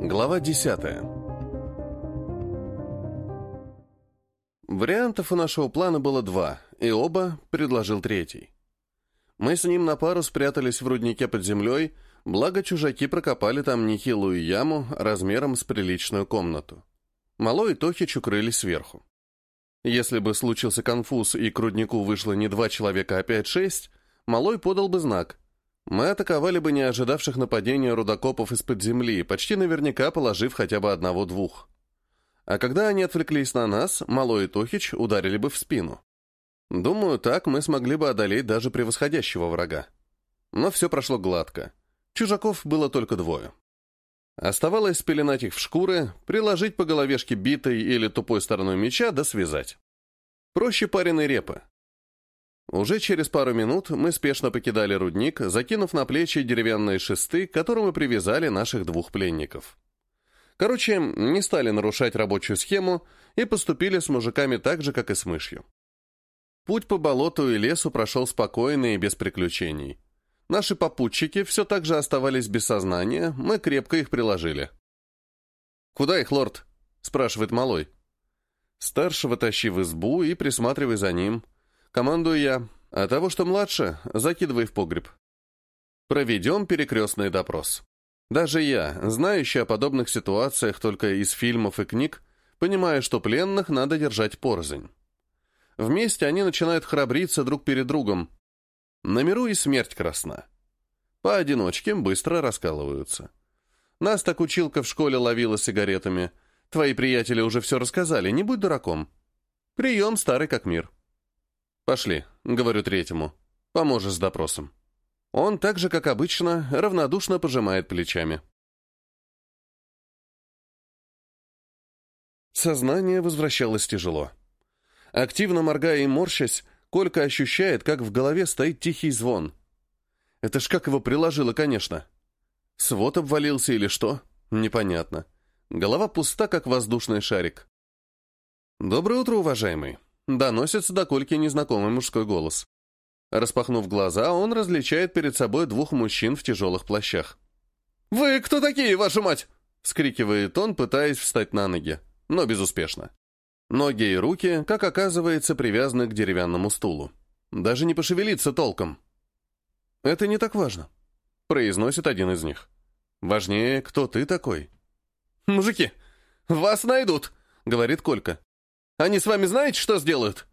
Глава 10 Вариантов у нашего плана было два, и оба предложил третий. Мы с ним на пару спрятались в руднике под землей, благо чужаки прокопали там нехилую яму размером с приличную комнату. Малой и Тохич укрылись сверху. Если бы случился конфуз и к руднику вышло не два человека, а пять-шесть, Малой подал бы знак. Мы атаковали бы не ожидавших нападения рудокопов из-под земли, почти наверняка положив хотя бы одного-двух. А когда они отвлеклись на нас, Малой и Тохич ударили бы в спину. Думаю, так мы смогли бы одолеть даже превосходящего врага. Но все прошло гладко. Чужаков было только двое. Оставалось спеленать их в шкуры, приложить по головешке битой или тупой стороной меча да связать. Проще пареной репы. Уже через пару минут мы спешно покидали рудник, закинув на плечи деревянные шесты, к которым мы привязали наших двух пленников. Короче, не стали нарушать рабочую схему и поступили с мужиками так же, как и с мышью. Путь по болоту и лесу прошел спокойно и без приключений. Наши попутчики все так же оставались без сознания, мы крепко их приложили. «Куда их, лорд?» — спрашивает малой. Старшего тащи в избу и присматривай за ним. Командую я, а того, что младше, закидывай в погреб. Проведем перекрестный допрос. Даже я, знающий о подобных ситуациях только из фильмов и книг, понимаю, что пленных надо держать порознь. Вместе они начинают храбриться друг перед другом, на миру и смерть красна. Поодиночке быстро раскалываются. Нас так училка в школе ловила сигаретами. Твои приятели уже все рассказали, не будь дураком. Прием старый как мир. Пошли, говорю третьему. Поможешь с допросом. Он так же, как обычно, равнодушно пожимает плечами. Сознание возвращалось тяжело. Активно моргая и морщась, Колька ощущает, как в голове стоит тихий звон. Это ж как его приложило, конечно. Свод обвалился или что? Непонятно. Голова пуста, как воздушный шарик. «Доброе утро, уважаемый!» Доносится до Кольки незнакомый мужской голос. Распахнув глаза, он различает перед собой двух мужчин в тяжелых плащах. «Вы кто такие, вашу мать?» — вскрикивает он, пытаясь встать на ноги, но безуспешно. Ноги и руки, как оказывается, привязаны к деревянному стулу. Даже не пошевелиться толком. «Это не так важно», — произносит один из них. «Важнее, кто ты такой». «Мужики, вас найдут», — говорит Колька. «Они с вами знаете, что сделают?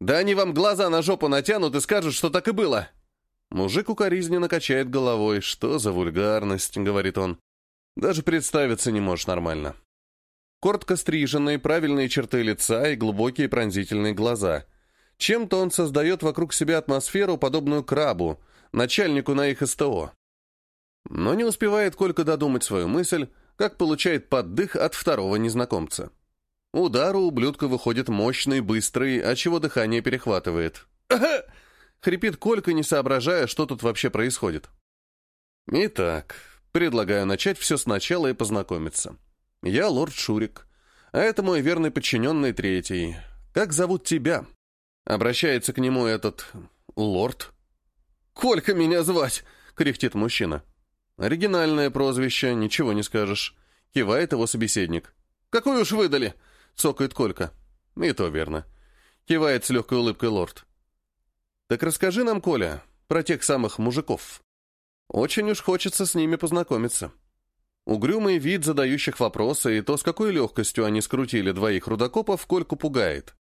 Да они вам глаза на жопу натянут и скажут, что так и было». Мужик укоризненно качает головой. «Что за вульгарность?» — говорит он. «Даже представиться не можешь нормально». Коротко стриженные, правильные черты лица и глубокие пронзительные глаза. Чем-то он создает вокруг себя атмосферу, подобную крабу, начальнику на их СТО. Но не успевает Колька додумать свою мысль, как получает поддых от второго незнакомца. Удар у ублюдка выходит мощный, быстрый, отчего дыхание перехватывает. «Ага!» — хрипит Колька, не соображая, что тут вообще происходит. Итак, предлагаю начать все сначала и познакомиться. Я лорд Шурик, а это мой верный подчиненный третий. Как зовут тебя?» Обращается к нему этот... лорд. «Колька меня звать!» — кряхтит мужчина. Оригинальное прозвище, ничего не скажешь. Кивает его собеседник. «Какую уж выдали!» — цокает Колька. И то верно. Кивает с легкой улыбкой лорд. «Так расскажи нам, Коля, про тех самых мужиков. Очень уж хочется с ними познакомиться». Угрюмый вид задающих вопросы и то, с какой легкостью они скрутили двоих рудокопов, Кольку пугает.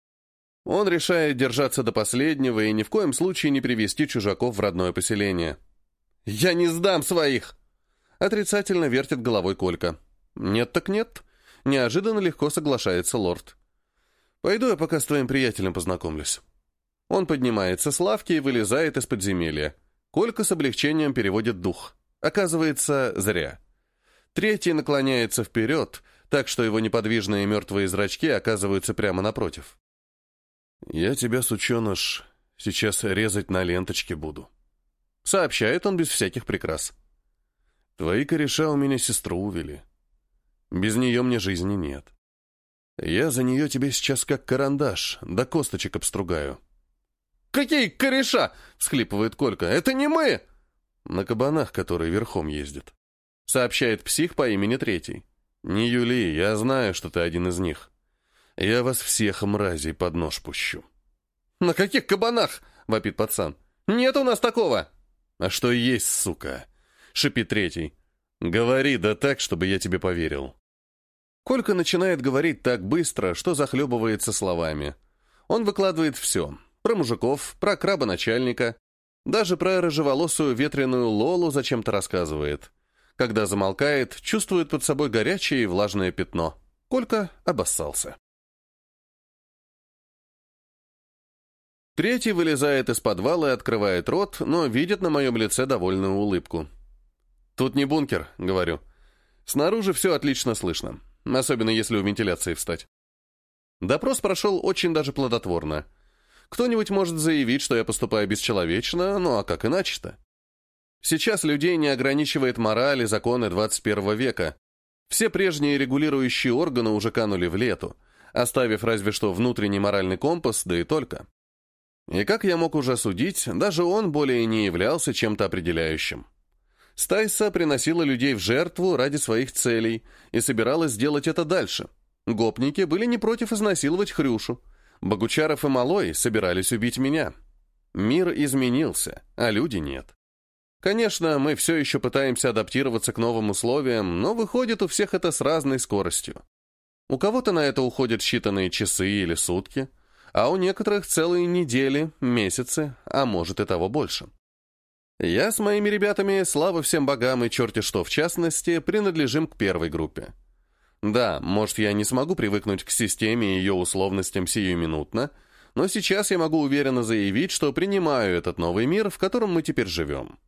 Он решает держаться до последнего и ни в коем случае не привести чужаков в родное поселение. «Я не сдам своих!» Отрицательно вертит головой Колька. «Нет так нет», — неожиданно легко соглашается лорд. «Пойду я пока с твоим приятелем познакомлюсь». Он поднимается с лавки и вылезает из подземелья. Колька с облегчением переводит дух. Оказывается, зря. Третий наклоняется вперед, так что его неподвижные мертвые зрачки оказываются прямо напротив. «Я тебя, сученыш, сейчас резать на ленточке буду», — сообщает он без всяких прикрас. «Твои кореша у меня сестру увели. Без нее мне жизни нет. Я за нее тебе сейчас как карандаш, до косточек обстругаю». «Какие кореша?» — всхлипывает Колька. «Это не мы!» «На кабанах, которые верхом ездят» сообщает псих по имени Третий. «Не Юли, я знаю, что ты один из них. Я вас всех, мразей, под нож пущу». «На каких кабанах?» — вопит пацан. «Нет у нас такого!» «А что есть, сука?» — шипит третий. «Говори, да так, чтобы я тебе поверил». Колька начинает говорить так быстро, что захлебывается словами. Он выкладывает все. Про мужиков, про краба начальника. Даже про рыжеволосую ветреную Лолу зачем-то рассказывает. Когда замолкает, чувствует под собой горячее и влажное пятно. Колька обоссался. Третий вылезает из подвала и открывает рот, но видит на моем лице довольную улыбку. «Тут не бункер», — говорю. «Снаружи все отлично слышно, особенно если у вентиляции встать». Допрос прошел очень даже плодотворно. Кто-нибудь может заявить, что я поступаю бесчеловечно, ну а как иначе-то? Сейчас людей не ограничивает мораль и законы 21 века. Все прежние регулирующие органы уже канули в лету, оставив разве что внутренний моральный компас, да и только. И как я мог уже судить, даже он более не являлся чем-то определяющим. Стайса приносила людей в жертву ради своих целей и собиралась сделать это дальше. Гопники были не против изнасиловать Хрюшу. Богучаров и Малой собирались убить меня. Мир изменился, а люди нет. Конечно, мы все еще пытаемся адаптироваться к новым условиям, но выходит у всех это с разной скоростью. У кого-то на это уходят считанные часы или сутки – а у некоторых целые недели, месяцы, а может и того больше. Я с моими ребятами, слава всем богам и черти что в частности, принадлежим к первой группе. Да, может, я не смогу привыкнуть к системе и ее условностям сиюминутно, но сейчас я могу уверенно заявить, что принимаю этот новый мир, в котором мы теперь живем.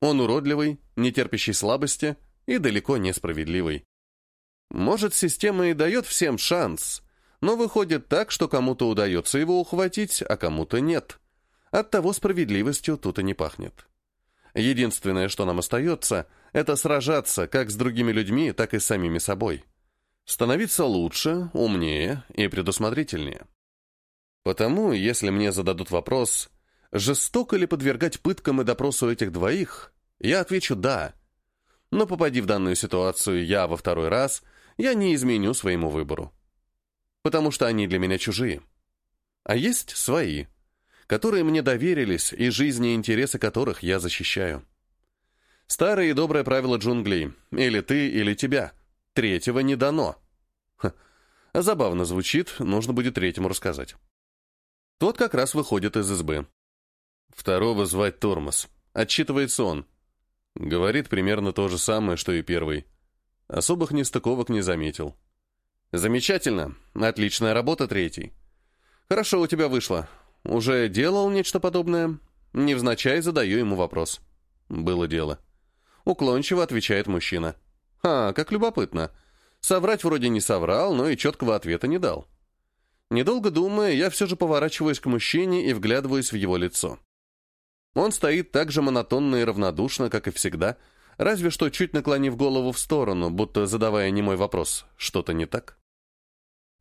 Он уродливый, нетерпящий слабости и далеко несправедливый. Может, система и дает всем шанс, но выходит так, что кому-то удается его ухватить, а кому-то нет. Оттого справедливостью тут и не пахнет. Единственное, что нам остается, это сражаться как с другими людьми, так и с самими собой. Становиться лучше, умнее и предусмотрительнее. Потому, если мне зададут вопрос, жестоко ли подвергать пыткам и допросу этих двоих, я отвечу «да». Но попади в данную ситуацию я во второй раз, я не изменю своему выбору потому что они для меня чужие. А есть свои, которые мне доверились и жизни и интересы которых я защищаю. Старое и доброе правило джунглей. Или ты, или тебя. Третьего не дано. Ха. Забавно звучит, нужно будет третьему рассказать. Тот как раз выходит из избы. Второго звать Тормоз. Отчитывается он. Говорит примерно то же самое, что и первый. Особых нестыковок не заметил. Замечательно. Отличная работа, третий. Хорошо у тебя вышло. Уже делал нечто подобное? Невзначай задаю ему вопрос. Было дело. Уклончиво отвечает мужчина. А, как любопытно. Соврать вроде не соврал, но и четкого ответа не дал. Недолго думая, я все же поворачиваюсь к мужчине и вглядываюсь в его лицо. Он стоит так же монотонно и равнодушно, как и всегда, разве что чуть наклонив голову в сторону, будто задавая немой вопрос «что-то не так?».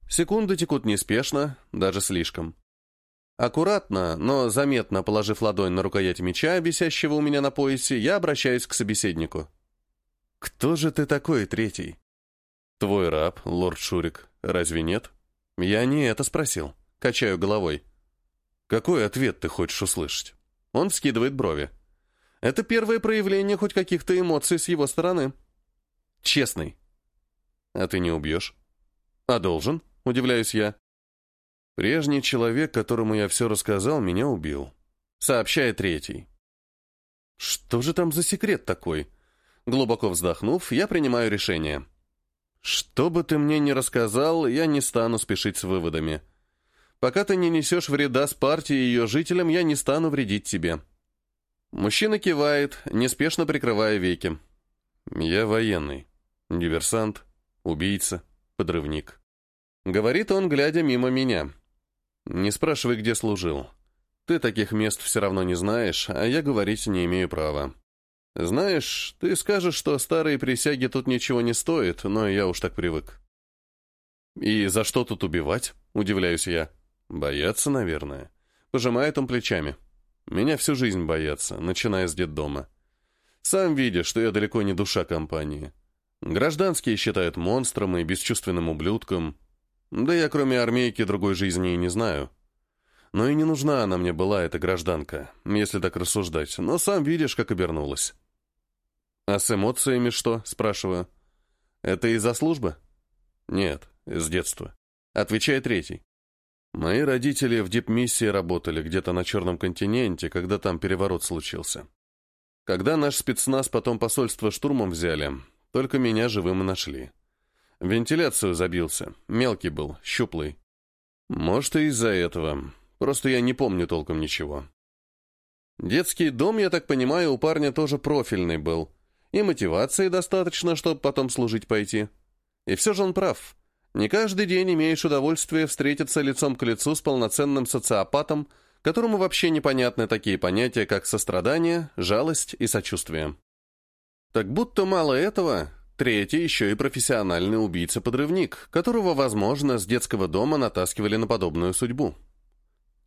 Секунды текут неспешно, даже слишком. Аккуратно, но заметно положив ладонь на рукоять меча, висящего у меня на поясе, я обращаюсь к собеседнику. «Кто же ты такой, третий?» «Твой раб, лорд Шурик. Разве нет?» «Я не это спросил. Качаю головой». «Какой ответ ты хочешь услышать?» Он вскидывает брови. «Это первое проявление хоть каких-то эмоций с его стороны». «Честный». «А ты не убьешь?» «А должен?» — удивляюсь я. Прежний человек, которому я все рассказал, меня убил. Сообщает третий. Что же там за секрет такой? Глубоко вздохнув, я принимаю решение. Что бы ты мне ни рассказал, я не стану спешить с выводами. Пока ты не несешь вреда с партией и ее жителям, я не стану вредить тебе. Мужчина кивает, неспешно прикрывая веки. Я военный, диверсант, убийца, подрывник. Говорит он, глядя мимо меня. «Не спрашивай, где служил. Ты таких мест все равно не знаешь, а я говорить не имею права. Знаешь, ты скажешь, что старые присяги тут ничего не стоят, но я уж так привык». «И за что тут убивать?» — удивляюсь я. «Бояться, наверное». Пожимает он плечами. «Меня всю жизнь боятся, начиная с детдома. Сам видишь, что я далеко не душа компании. Гражданские считают монстром и бесчувственным ублюдком. Да я кроме армейки другой жизни и не знаю. Но и не нужна она мне была, эта гражданка, если так рассуждать. Но сам видишь, как обернулась. «А с эмоциями что?» — спрашиваю. «Это из-за службы?» «Нет, из детства», — отвечает третий. «Мои родители в дипмиссии работали где-то на Черном континенте, когда там переворот случился. Когда наш спецназ потом посольство штурмом взяли, только меня живым и нашли. Вентиляцию забился, мелкий был, щуплый. Может, и из-за этого. Просто я не помню толком ничего. Детский дом, я так понимаю, у парня тоже профильный был. И мотивации достаточно, чтобы потом служить пойти. И все же он прав. Не каждый день имеешь удовольствие встретиться лицом к лицу с полноценным социопатом, которому вообще непонятны такие понятия, как сострадание, жалость и сочувствие. Так будто мало этого, третий еще и профессиональный убийца-подрывник, которого, возможно, с детского дома натаскивали на подобную судьбу.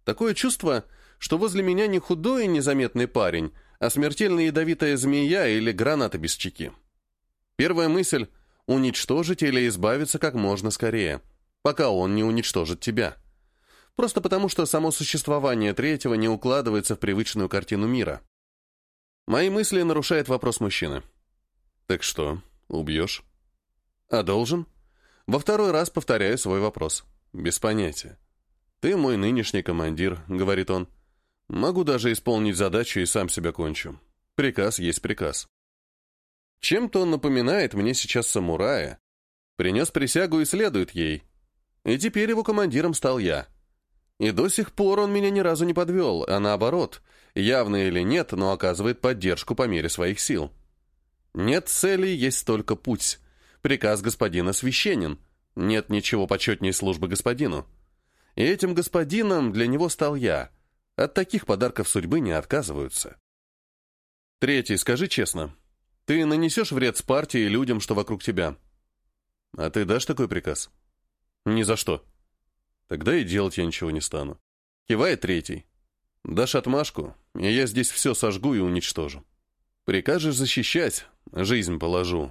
Такое чувство, что возле меня не худой и незаметный парень, а смертельно ядовитая змея или граната без чеки. Первая мысль — уничтожить или избавиться как можно скорее, пока он не уничтожит тебя. Просто потому, что само существование третьего не укладывается в привычную картину мира. Мои мысли нарушает вопрос мужчины. «Так что, убьешь?» «А должен?» Во второй раз повторяю свой вопрос. Без понятия. «Ты мой нынешний командир», — говорит он. «Могу даже исполнить задачу и сам себя кончу. Приказ есть приказ». Чем-то он напоминает мне сейчас самурая. Принес присягу и следует ей. И теперь его командиром стал я. И до сих пор он меня ни разу не подвел, а наоборот, явно или нет, но оказывает поддержку по мере своих сил. Нет цели, есть только путь. Приказ господина священен. Нет ничего почетнее службы господину. И этим господином для него стал я. От таких подарков судьбы не отказываются. Третий, скажи честно, ты нанесешь вред Спарте и людям, что вокруг тебя? А ты дашь такой приказ? Ни за что. Тогда и делать я ничего не стану. Кивает третий. Дашь отмашку, и я здесь все сожгу и уничтожу. Прикажешь защищать, жизнь положу.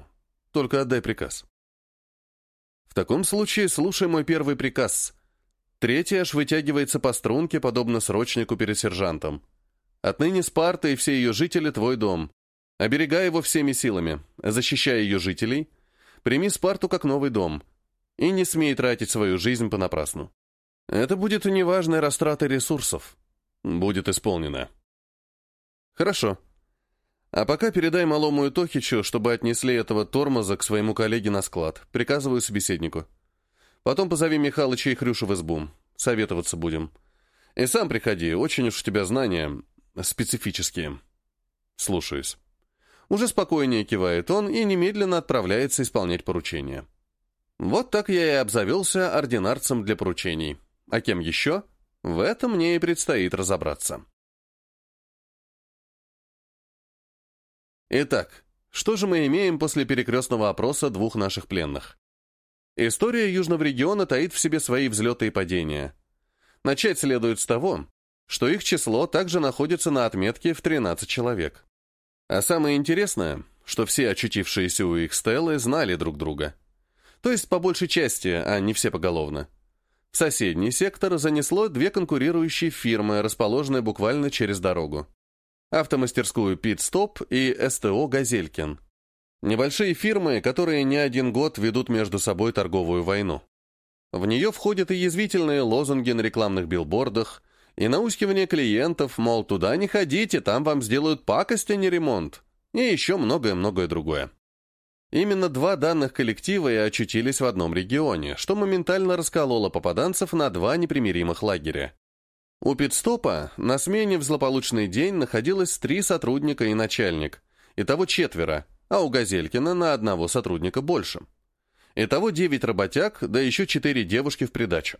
Только отдай приказ. В таком случае слушай мой первый приказ. Третий аж вытягивается по струнке, подобно срочнику перед сержантом. Отныне Спарта и все ее жители — твой дом. Оберегай его всеми силами, защищай ее жителей. Прими Спарту как новый дом. И не смей тратить свою жизнь понапрасну. Это будет неважной растратой ресурсов. Будет исполнено. Хорошо. А пока передай малому Итохичу, чтобы отнесли этого тормоза к своему коллеге на склад. Приказываю собеседнику. Потом позови Михалыча и Хрюшу в избу. Советоваться будем. И сам приходи, очень уж у тебя знания специфические. Слушаюсь. Уже спокойнее кивает он и немедленно отправляется исполнять поручения. Вот так я и обзавелся ординарцем для поручений. А кем еще? В этом мне и предстоит разобраться. Итак, что же мы имеем после перекрестного опроса двух наших пленных? История Южного региона таит в себе свои взлеты и падения. Начать следует с того, что их число также находится на отметке в 13 человек. А самое интересное, что все очутившиеся у их стелы знали друг друга. То есть по большей части, а не все поголовно. В соседний сектор занесло две конкурирующие фирмы, расположенные буквально через дорогу. Автомастерскую «Пит-стоп» и СТО «Газелькин». Небольшие фирмы, которые не один год ведут между собой торговую войну. В нее входят и язвительные лозунги на рекламных билбордах, и наускивание клиентов, мол, туда не ходите, там вам сделают пакость, а не ремонт, и еще многое-многое другое. Именно два данных коллектива и очутились в одном регионе, что моментально раскололо попаданцев на два непримиримых лагеря. У пидстопа на смене в злополучный день находилось три сотрудника и начальник, итого четверо, а у Газелькина на одного сотрудника больше. Итого девять работяг, да еще четыре девушки в придачу.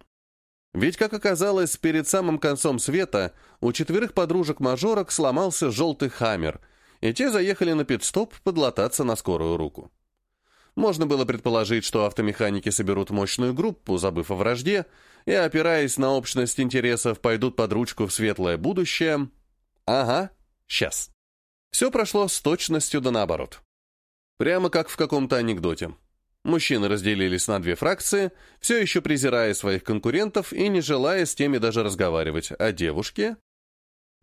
Ведь, как оказалось, перед самым концом света у четверых подружек-мажорок сломался желтый хаммер, и те заехали на пидстоп подлататься на скорую руку. Можно было предположить, что автомеханики соберут мощную группу, забыв о вражде, и, опираясь на общность интересов, пойдут под ручку в светлое будущее. Ага, сейчас. Все прошло с точностью да наоборот. Прямо как в каком-то анекдоте. Мужчины разделились на две фракции, все еще презирая своих конкурентов и не желая с теми даже разговаривать, а девушки...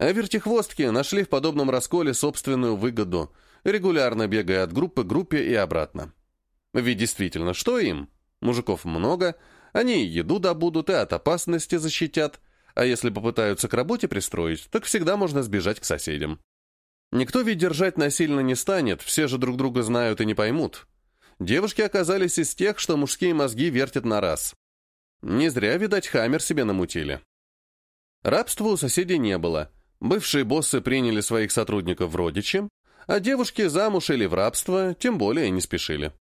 А вертихвостки нашли в подобном расколе собственную выгоду, регулярно бегая от группы к группе и обратно. Ведь действительно, что им? Мужиков много, они и еду добудут, и от опасности защитят, а если попытаются к работе пристроить, так всегда можно сбежать к соседям. Никто ведь держать насильно не станет, все же друг друга знают и не поймут. Девушки оказались из тех, что мужские мозги вертят на раз. Не зря, видать, хаммер себе намутили. Рабства у соседей не было. Бывшие боссы приняли своих сотрудников в родичи, а девушки замуж или в рабство тем более не спешили.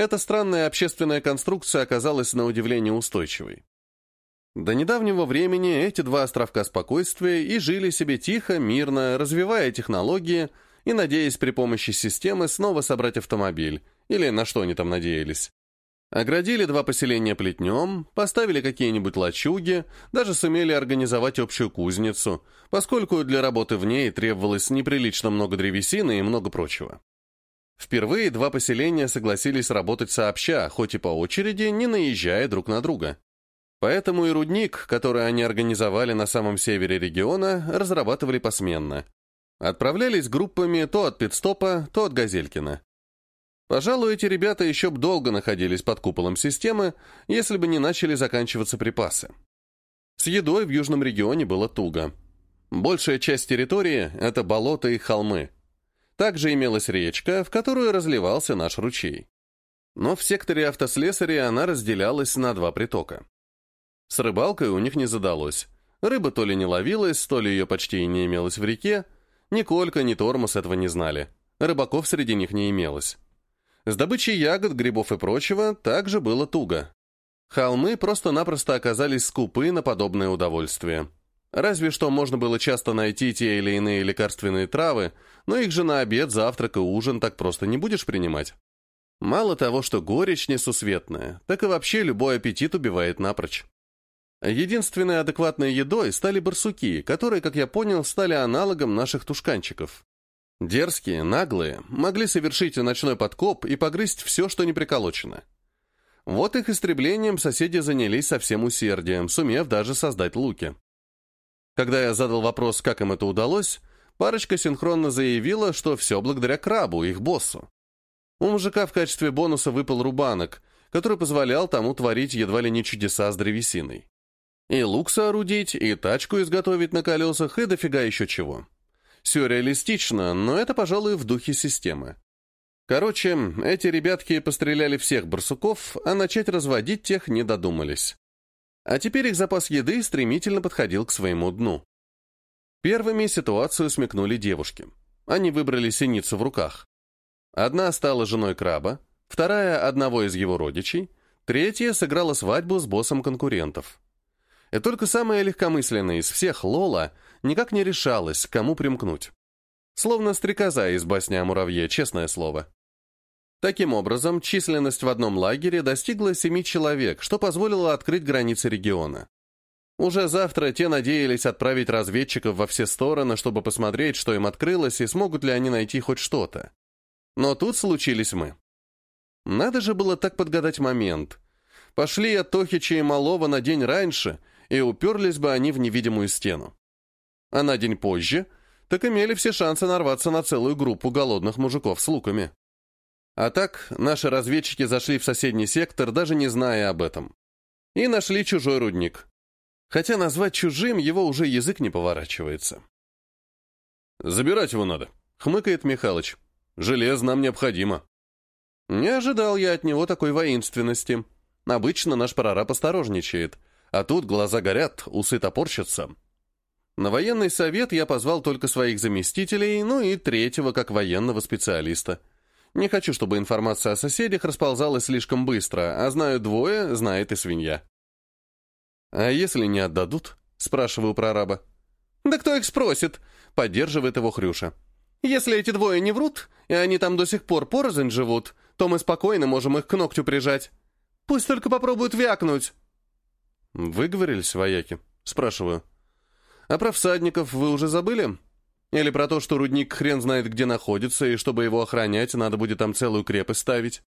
Эта странная общественная конструкция оказалась на удивление устойчивой. До недавнего времени эти два островка спокойствия и жили себе тихо, мирно, развивая технологии и надеясь при помощи системы снова собрать автомобиль, или на что они там надеялись. Оградили два поселения плетнем, поставили какие-нибудь лачуги, даже сумели организовать общую кузницу, поскольку для работы в ней требовалось неприлично много древесины и много прочего. Впервые два поселения согласились работать сообща, хоть и по очереди, не наезжая друг на друга. Поэтому и рудник, который они организовали на самом севере региона, разрабатывали посменно. Отправлялись группами то от Пидстопа, то от Газелькина. Пожалуй, эти ребята еще б долго находились под куполом системы, если бы не начали заканчиваться припасы. С едой в южном регионе было туго. Большая часть территории — это болота и холмы. Также имелась речка, в которую разливался наш ручей. Но в секторе автослесаря она разделялась на два притока. С рыбалкой у них не задалось. Рыба то ли не ловилась, то ли ее почти и не имелось в реке. Ни Колька, ни Тормоз этого не знали. Рыбаков среди них не имелось. С добычей ягод, грибов и прочего также было туго. Холмы просто-напросто оказались скупы на подобное удовольствие. Разве что можно было часто найти те или иные лекарственные травы, но их же на обед, завтрак и ужин так просто не будешь принимать. Мало того, что горечь несусветная, так и вообще любой аппетит убивает напрочь. Единственной адекватной едой стали барсуки, которые, как я понял, стали аналогом наших тушканчиков. Дерзкие, наглые, могли совершить ночной подкоп и погрызть все, что не приколочено. Вот их истреблением соседи занялись со всем усердием, сумев даже создать луки. Когда я задал вопрос, как им это удалось, парочка синхронно заявила, что все благодаря крабу, их боссу. У мужика в качестве бонуса выпал рубанок, который позволял тому творить едва ли не чудеса с древесиной. И лук соорудить, и тачку изготовить на колесах, и дофига еще чего. Сюрреалистично, но это, пожалуй, в духе системы. Короче, эти ребятки постреляли всех барсуков, а начать разводить тех не додумались. А теперь их запас еды стремительно подходил к своему дну. Первыми ситуацию смекнули девушки. Они выбрали синицу в руках. Одна стала женой краба, вторая — одного из его родичей, третья сыграла свадьбу с боссом конкурентов. И только самая легкомысленная из всех, Лола, никак не решалась, к кому примкнуть. Словно стрекоза из басни о муравье, честное слово. Таким образом, численность в одном лагере достигла семи человек, что позволило открыть границы региона. Уже завтра те надеялись отправить разведчиков во все стороны, чтобы посмотреть, что им открылось, и смогут ли они найти хоть что-то. Но тут случились мы. Надо же было так подгадать момент. Пошли от Тохича и Малова на день раньше, и уперлись бы они в невидимую стену. А на день позже так имели все шансы нарваться на целую группу голодных мужиков с луками. А так, наши разведчики зашли в соседний сектор, даже не зная об этом. И нашли чужой рудник. Хотя назвать чужим его уже язык не поворачивается. «Забирать его надо», — хмыкает Михалыч. «Железо нам необходимо». Не ожидал я от него такой воинственности. Обычно наш прораб осторожничает — а тут глаза горят, усы топорщатся. На военный совет я позвал только своих заместителей, ну и третьего как военного специалиста. Не хочу, чтобы информация о соседях расползалась слишком быстро, а знаю двое, знает и свинья. «А если не отдадут?» — спрашиваю прораба. «Да кто их спросит?» — поддерживает его Хрюша. «Если эти двое не врут, и они там до сих пор порознь живут, то мы спокойно можем их к ногтю прижать. Пусть только попробуют вякнуть». «Выговорились, вояки?» — спрашиваю. «А про всадников вы уже забыли?» Или про то, что рудник хрен знает где находится, и чтобы его охранять, надо будет там целую крепость ставить.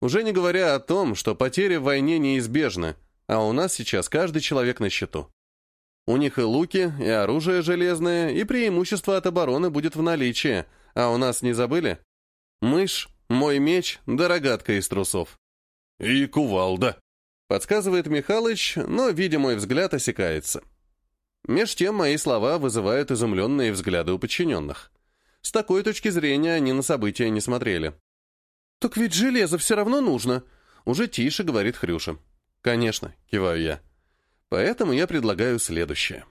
Уже не говоря о том, что потери в войне неизбежны, а у нас сейчас каждый человек на счету. У них и луки, и оружие железное, и преимущество от обороны будет в наличии, а у нас не забыли? Мышь, мой меч, да рогатка из трусов. И кувалда, подсказывает Михалыч, но, видя мой взгляд, осекается. Меж тем мои слова вызывают изумленные взгляды у подчиненных. С такой точки зрения они на события не смотрели. «Так ведь железо все равно нужно», — уже тише говорит Хрюша. «Конечно», — киваю я. «Поэтому я предлагаю следующее».